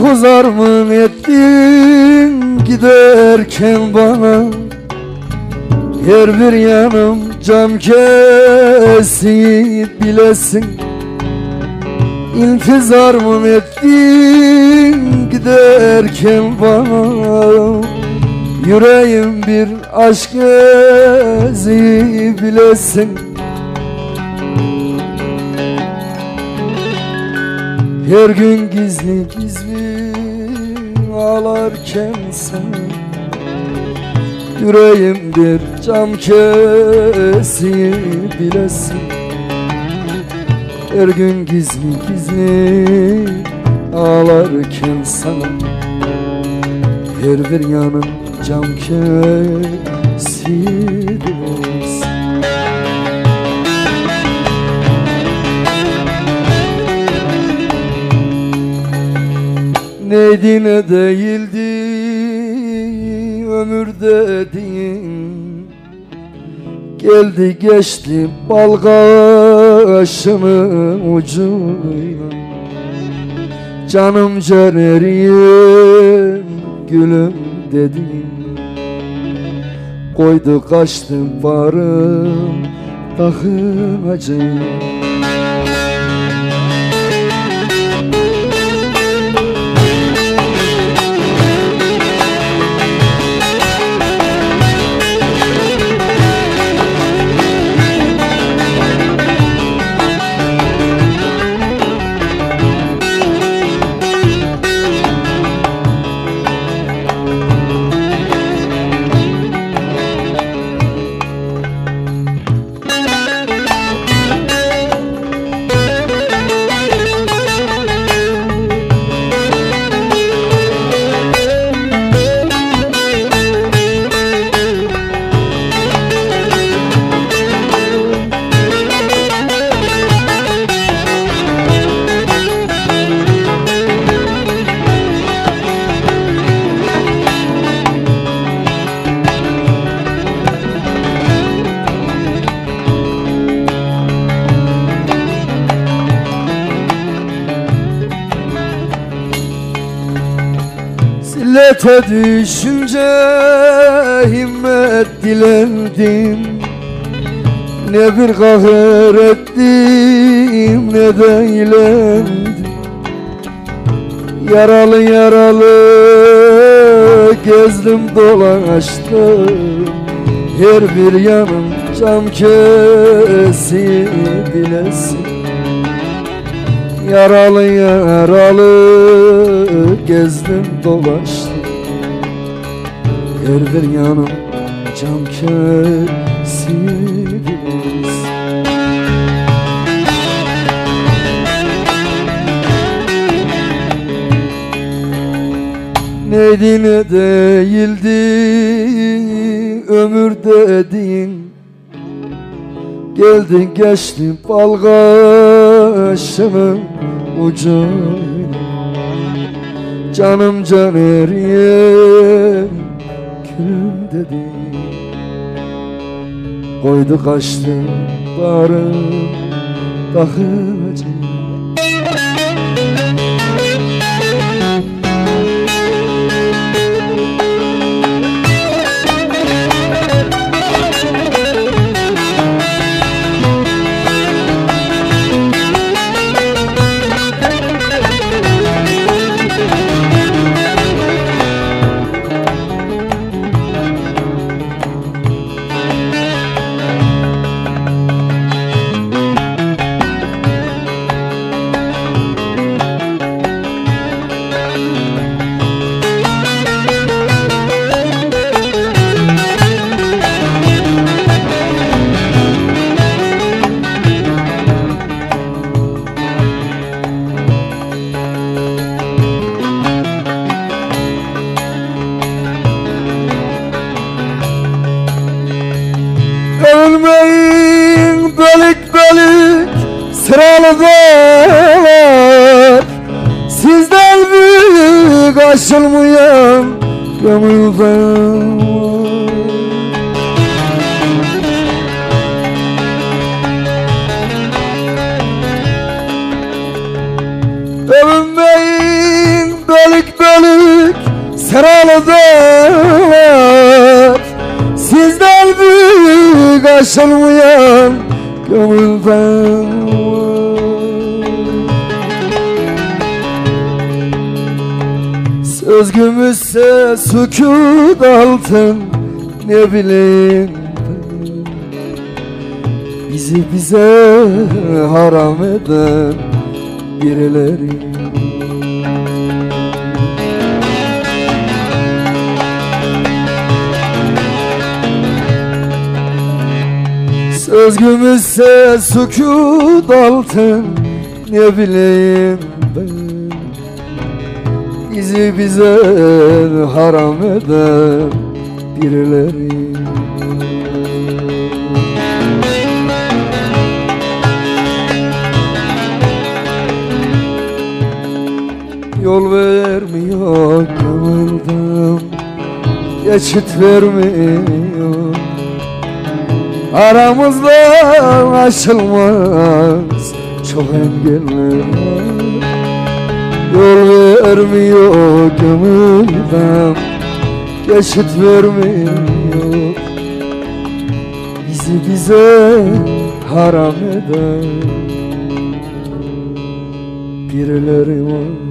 Ah uzar mı ettin giderken bana? Her bir yanım cam kesip bilesin. İntizar mı ettin giderken bana? Yüreğim bir aşk ezi bilesin Her gün gizli gizli ağlarken sen Yüreğim bir cam kesi bilesin. Her gün gizli gizli ağlarken sana Her bir yanım cam kesi Neydi ne değildi ömür dediğin Geldi geçti bal kaşımın ucuyla. Canım canerim gülüm dedin Koydu kaçtı varım takınacağım Zillete düşünce himmet dilendim. Ne bir kahır ettim ne de eğlendim. Yaralı yaralı gezdim dolaştım. Her bir yanım cam kesi bilesin. Yaralı yaralı gezdim dolaştım Her bir yanım cam kesiniz Neydi ne değildi ömür dediğin Geldin geçtin bal kaşımın ucuyla Canım canerim külüm dedi. Koydu kaçtı takılacak Ölmeyin kadar. Sizden büyük aşılmayan gömülde Dönmeyin delik delik seralı dağlar Sizden büyük aşılmayan gömülde Söz gümüşse sükut altın ne bileyim. Bizi bize haram eden birileri. Söz gümüşse sükut altın ne bileyim ben Bizi bize haram eden birileri. Yol vermiyor gönülden Geçit vermiyor. Aramızda aşılmaz çok engeller Yol vermiyor gönülden Geçit vermiyor. Bizi bize haram eden Birileri var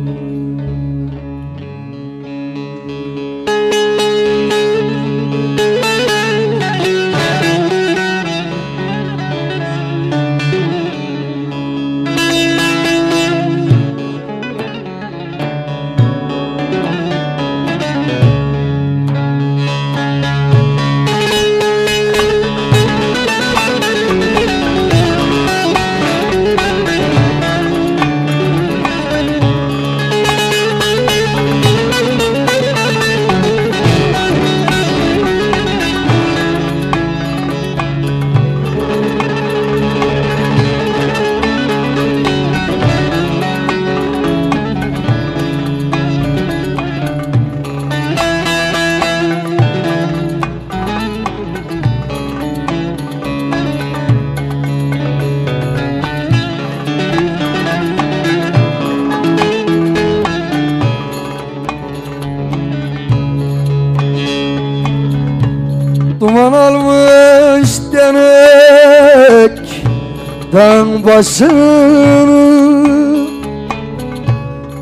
Dağın başını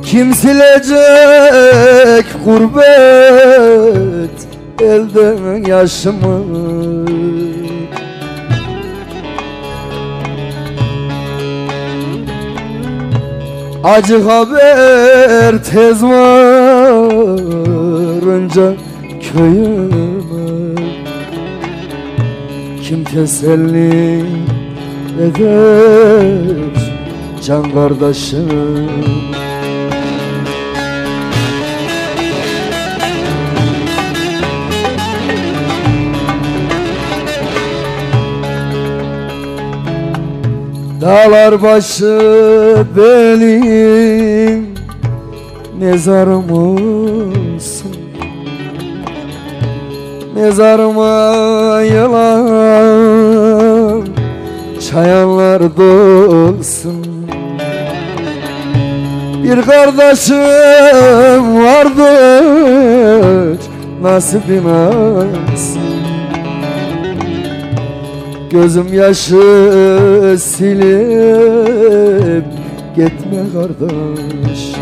Kim silecek gurbet Elden yaşımı? Acı haber tez varınca köyüme Kim teselli eder can kardeşim. Dağlar başı benim mezarım olsun Mezarıma yılan çayanlar dolsun. Bir kardeşim vardır nasibin alsın Gözüm yaşı silip gitme kardeş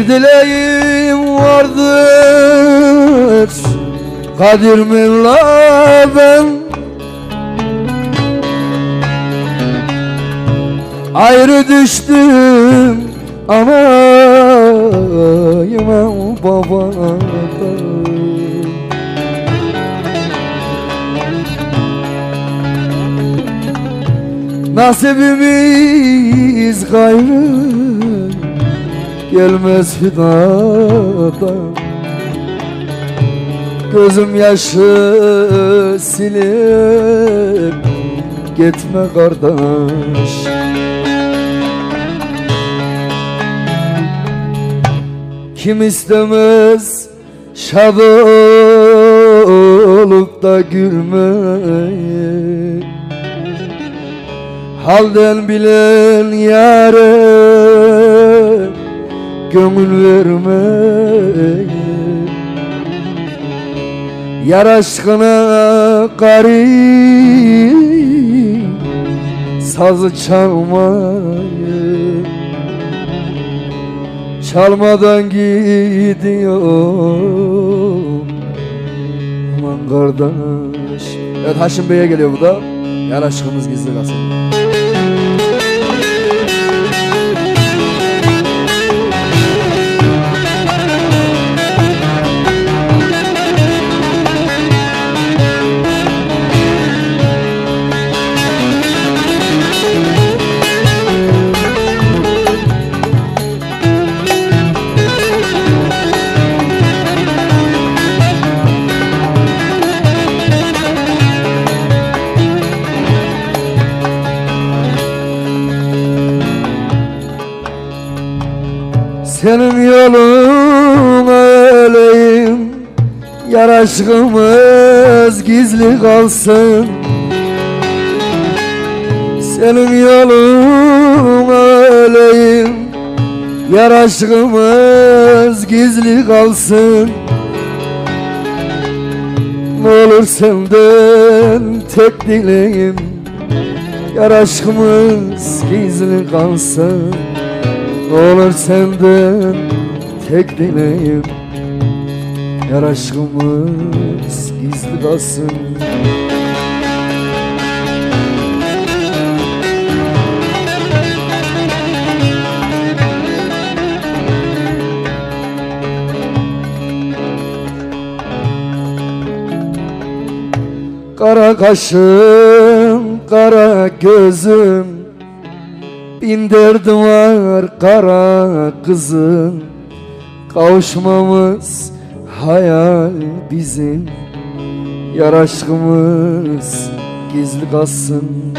Bir dileğim vardır Kadir Mevla'dan Ayrı düştüm anayıma babadan Nasibimiz gayrı gelmez fidadan Gözüm yaşı silip gitme kardeş. Kim istemez şad olup da gülmeyi? Halden bilen yare gönül vermeyi Yar aşkına garip Sazı çalmayı. Çalmadan gidiyor Aman kardeş. Evet Haşim Bey'e geliyor bu da. Yar aşkımız gizli kalsın Senin yoluna öleyim Yar aşkımız gizli kalsın. Senin yoluna öleyim Yar aşkımız gizli kalsın. Ne olur senden tek dileğim Yar aşkımız gizli kalsın ne olur senden tek dileğim Yar aşkımız gizli kalsın. Kara kaşım, kara gözüm Var kara kızım. Kavuşmamız hayal bizim. Yar aşkımız gizli kalsın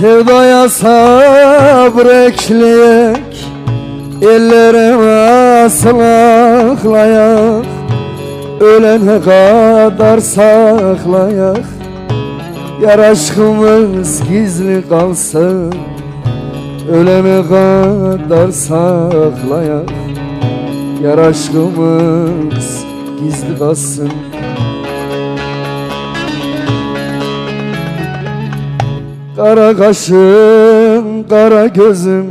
Sevdaya sabrekleyek Ellerime saklayak Ölene kadar saklayak. Yar aşkımız gizli kalsın Ölene kadar saklayak. Yar aşkımız gizli kalsın Kara kaşım, kara gözüm.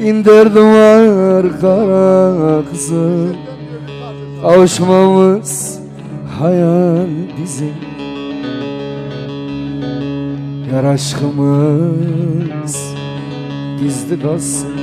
Bin derdim var kara kızım. Kavuşmamız hayal bizim. Yar aşkımız gizli kalsın